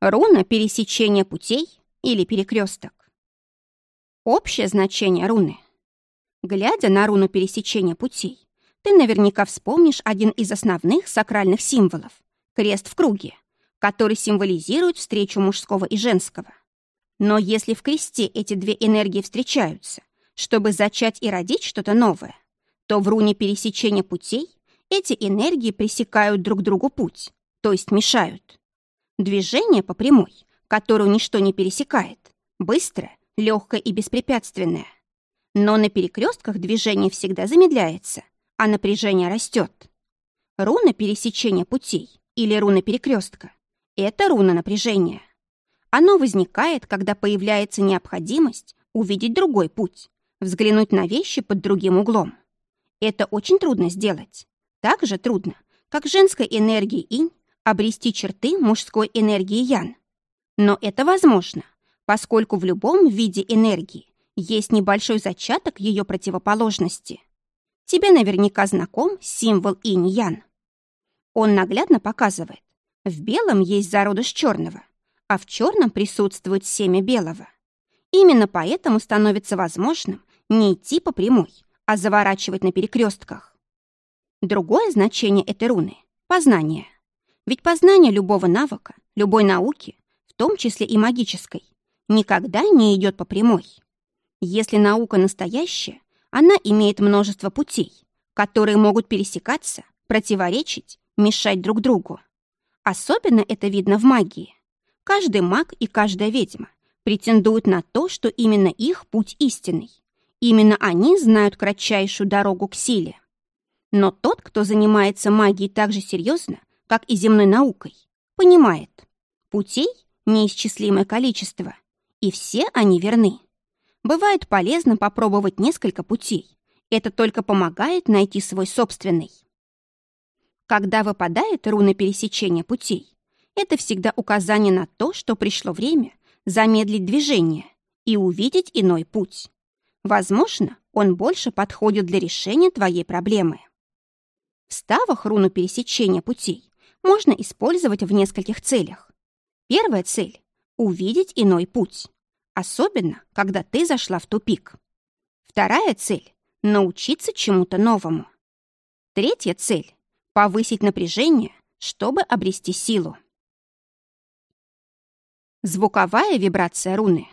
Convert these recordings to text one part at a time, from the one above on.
Руна пересечения путей или перекресток. Общее значение руны. Глядя на руну пересечения путей, ты наверняка вспомнишь один из основных сакральных символов — крест в круге, который символизирует встречу мужского и женского. Но если в кресте эти две энергии встречаются, чтобы зачать и родить что-то новое, то в руне пересечения путей эти энергии пресекают друг другу путь, то есть мешают. Движение по прямой, которую ничто не пересекает, быстрое, легкое и беспрепятственное. Но на перекрестках движение всегда замедляется, а напряжение растет. Руна пересечения путей или руна перекрестка – это руна напряжения. Оно возникает, когда появляется необходимость увидеть другой путь, взглянуть на вещи под другим углом. Это очень трудно сделать. Так же трудно, как женской энергии инь обрести черты мужской энергии Ян. Но это возможно, поскольку в любом виде энергии есть небольшой зачаток ее противоположности. Тебе наверняка знаком символ инь-ян. Он наглядно показывает, в белом есть зародыш черного, а в черном присутствует семя белого. Именно поэтому становится возможным не идти по прямой, а заворачивать на перекрестках. Другое значение этой руны — познание — ведь познание любого навыка, любой науки, в том числе и магической, никогда не идет по прямой. Если наука настоящая, она имеет множество путей, которые могут пересекаться, противоречить, мешать друг другу. Особенно это видно в магии. Каждый маг и каждая ведьма претендуют на то, что именно их путь истинный. Именно они знают кратчайшую дорогу к силе. Но тот, кто занимается магией так же серьезно, как и земной наукой, понимает, путей неисчислимое количество, и все они верны. Бывает полезно попробовать несколько путей. Это только помогает найти свой собственный. Когда выпадает руна пересечения путей, это всегда указание на то, что пришло время замедлить движение и увидеть иной путь. Возможно, он больше подходит для решения твоей проблемы. В ставах руну пересечения путей можно использовать в нескольких целях. Первая цель — увидеть иной путь, особенно когда ты зашла в тупик. Вторая цель — научиться чему-то новому. Третья цель — повысить напряжение, чтобы обрести силу. Звуковая вибрация руны.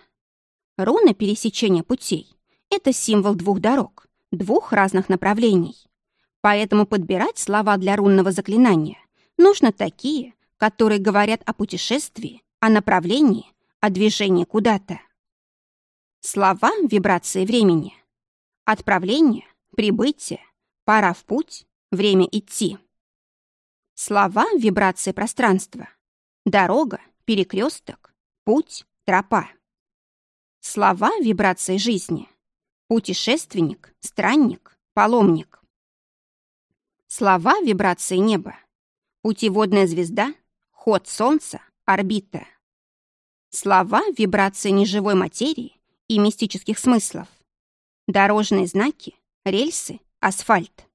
Руна пересечения путей — это символ двух дорог, двух разных направлений. Поэтому подбирать слова для рунного заклинания Нужно такие, которые говорят о путешествии, о направлении, о движении куда-то. Слова — вибрации времени. Отправление, прибытие, пора в путь, время идти. Слова — вибрации пространства. Дорога, перекресток, путь, тропа. Слова — вибрации жизни. Путешественник, странник, паломник. Слова — вибрации неба. Путеводная звезда, ход Солнца, орбита. Слова — вибрации неживой материи и мистических смыслов. Дорожные знаки, рельсы, асфальт.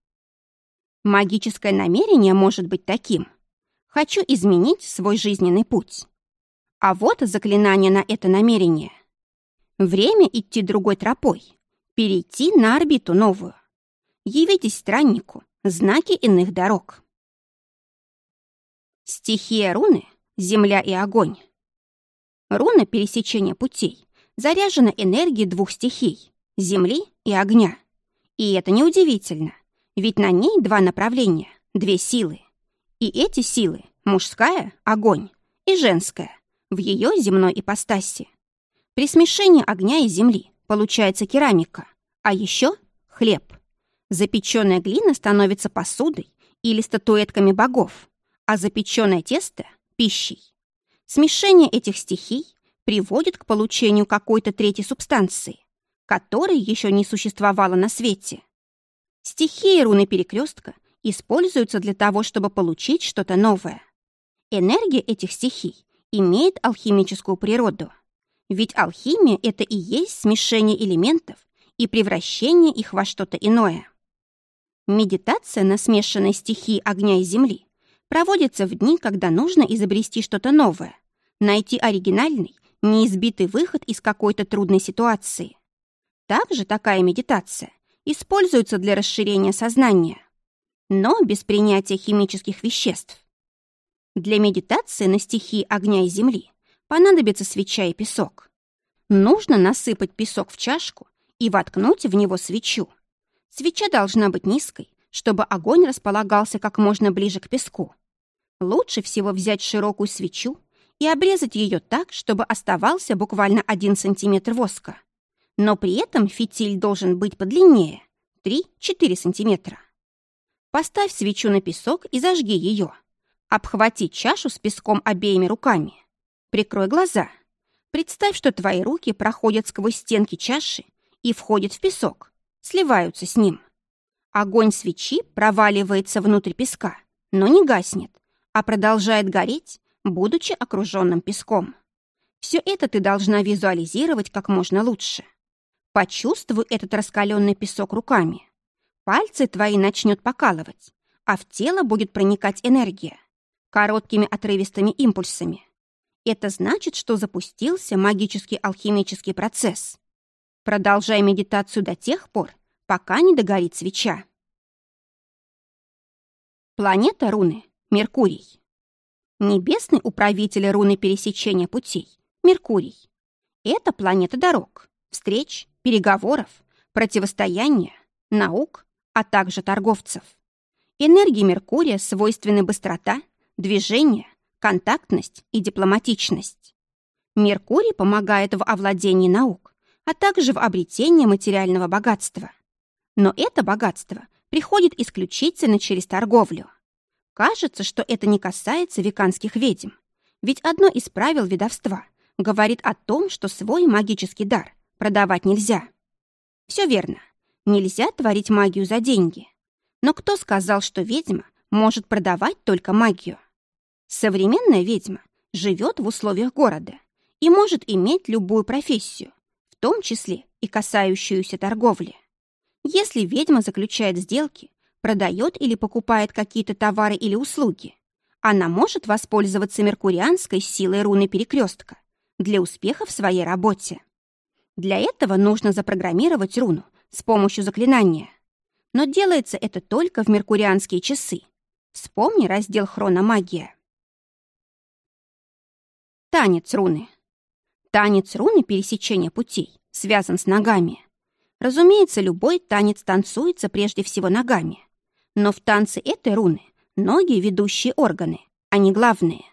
Магическое намерение может быть таким. Хочу изменить свой жизненный путь. А вот заклинание на это намерение. Время идти другой тропой, перейти на орбиту новую. Явитесь страннику, знаки иных дорог. Стихия руны — земля и огонь. Руна пересечения путей заряжена энергией двух стихий — земли и огня. И это неудивительно, ведь на ней два направления, две силы. И эти силы — мужская — огонь, и женская — в ее земной ипостаси. При смешении огня и земли получается керамика, а еще хлеб. Запеченная глина становится посудой или статуэтками богов а запеченное тесто – пищей. Смешение этих стихий приводит к получению какой-то третьей субстанции, которой еще не существовало на свете. Стихии руны перекрестка используются для того, чтобы получить что-то новое. Энергия этих стихий имеет алхимическую природу. Ведь алхимия — это и есть смешение элементов и превращение их во что-то иное. Медитация на смешанной стихии огня и земли проводится в дни, когда нужно изобрести что-то новое, найти оригинальный, неизбитый выход из какой-то трудной ситуации. Также такая медитация используется для расширения сознания, но без принятия химических веществ. Для медитации на стихии огня и земли понадобится свеча и песок. Нужно насыпать песок в чашку и воткнуть в него свечу. Свеча должна быть низкой, чтобы огонь располагался как можно ближе к песку. Лучше всего взять широкую свечу и обрезать ее так, чтобы оставался буквально один сантиметр воска. Но при этом фитиль должен быть подлиннее – 3-4 сантиметра. Поставь свечу на песок и зажги ее. Обхвати чашу с песком обеими руками. Прикрой глаза. Представь, что твои руки проходят сквозь стенки чаши и входят в песок, сливаются с ним. Огонь свечи проваливается внутрь песка, но не гаснет, а продолжает гореть, будучи окруженным песком. Все это ты должна визуализировать как можно лучше. Почувствуй этот раскаленный песок руками. Пальцы твои начнет покалывать, а в тело будет проникать энергия короткими отрывистыми импульсами. Это значит, что запустился магический алхимический процесс. Продолжай медитацию до тех пор, пока не догорит свеча. Планета руны — Меркурий. Небесный управитель руны пересечения путей — Меркурий. Это планета дорог, встреч, переговоров, противостояния, наук, а также торговцев. Энергии Меркурия свойственны быстрота, движение, контактность и дипломатичность. Меркурий помогает в овладении наук, а также в обретении материального богатства. Но это богатство приходит исключительно через торговлю. Кажется, что это не касается веканских ведьм, ведь одно из правил ведовства говорит о том, что свой магический дар продавать нельзя. Все верно, нельзя творить магию за деньги. Но кто сказал, что ведьма может продавать только магию? Современная ведьма живет в условиях города и может иметь любую профессию, в том числе и касающуюся торговли. Если ведьма заключает сделки, продает или покупает какие-то товары или услуги, она может воспользоваться меркурианской силой руны перекрестка для успеха в своей работе. Для этого нужно запрограммировать руну с помощью заклинания. Но делается это только в меркурианские часы. Вспомни раздел «Хрономагия». Танец руны. Танец руны пересечения путей связан с ногами. Разумеется, любой танец танцуется прежде всего ногами. Но в танце этой руны ноги — ведущие органы, а не главные.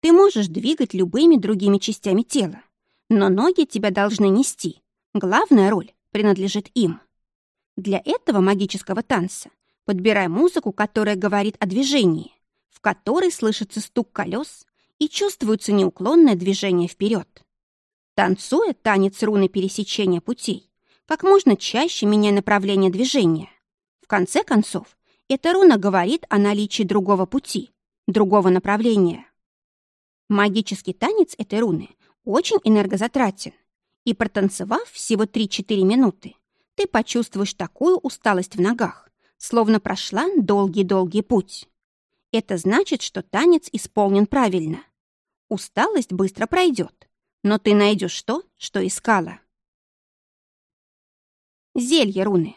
Ты можешь двигать любыми другими частями тела, но ноги тебя должны нести. Главная роль принадлежит им. Для этого магического танца подбирай музыку, которая говорит о движении, в которой слышится стук колес и чувствуется неуклонное движение вперед. Танцуя танец руны пересечения путей, как можно чаще меняя направление движения. В конце концов, эта руна говорит о наличии другого пути, другого направления. Магический танец этой руны очень энергозатратен, и протанцевав всего 3-4 минуты, ты почувствуешь такую усталость в ногах, словно прошла долгий-долгий путь. Это значит, что танец исполнен правильно. Усталость быстро пройдет, но ты найдешь то, что искала. Зелье руны.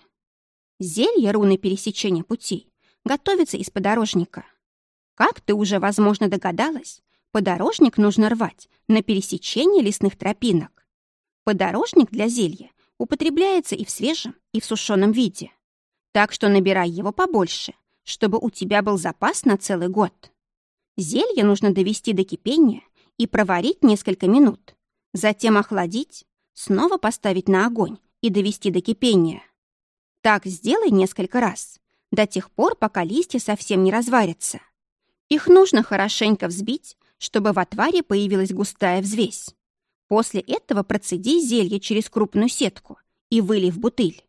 Зелье руны пересечения путей готовится из подорожника. Как ты уже, возможно, догадалась, подорожник нужно рвать на пересечении лесных тропинок. Подорожник для зелья употребляется и в свежем, и в сушеном виде. Так что набирай его побольше, чтобы у тебя был запас на целый год. Зелье нужно довести до кипения и проварить несколько минут. Затем охладить, снова поставить на огонь и довести до кипения. Так сделай несколько раз, до тех пор, пока листья совсем не разварятся. Их нужно хорошенько взбить, чтобы в отваре появилась густая взвесь. После этого процеди зелье через крупную сетку и вылей в бутыль.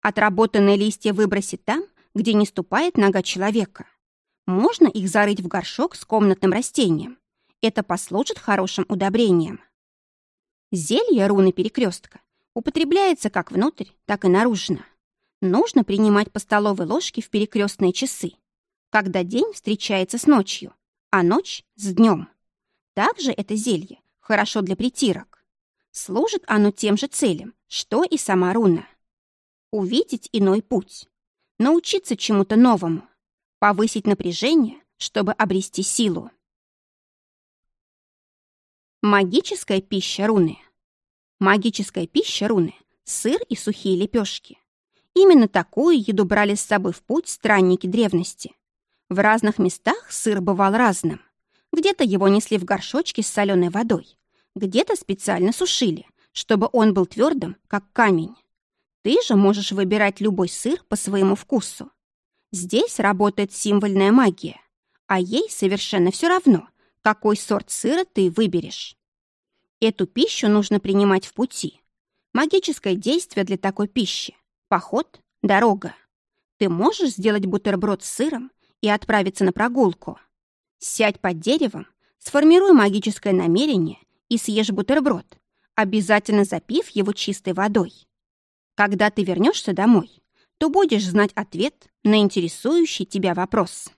Отработанные листья выброси там, где не ступает нога человека. Можно их зарыть в горшок с комнатным растением. Это послужит хорошим удобрением. Зелье руны перекрестка употребляется как внутрь, так и наружно. Нужно принимать по столовой ложке в перекрестные часы, когда день встречается с ночью, а ночь — с днем. Также это зелье хорошо для притирок. Служит оно тем же целям, что и сама руна. Увидеть иной путь, научиться чему-то новому, повысить напряжение, чтобы обрести силу. Магическая пища руны. Магическая пища руны – сыр и сухие лепешки. Именно такую еду брали с собой в путь странники древности. В разных местах сыр бывал разным. Где-то его несли в горшочке с соленой водой, где-то специально сушили, чтобы он был твердым, как камень. Ты же можешь выбирать любой сыр по своему вкусу. Здесь работает символьная магия, а ей совершенно все равно, какой сорт сыра ты выберешь. Эту пищу нужно принимать в пути. Магическое действие для такой пищи – поход, дорога. Ты можешь сделать бутерброд с сыром и отправиться на прогулку. Сядь под деревом, сформируй магическое намерение и съешь бутерброд, обязательно запив его чистой водой. Когда ты вернешься домой, то будешь знать ответ на интересующий тебя вопрос.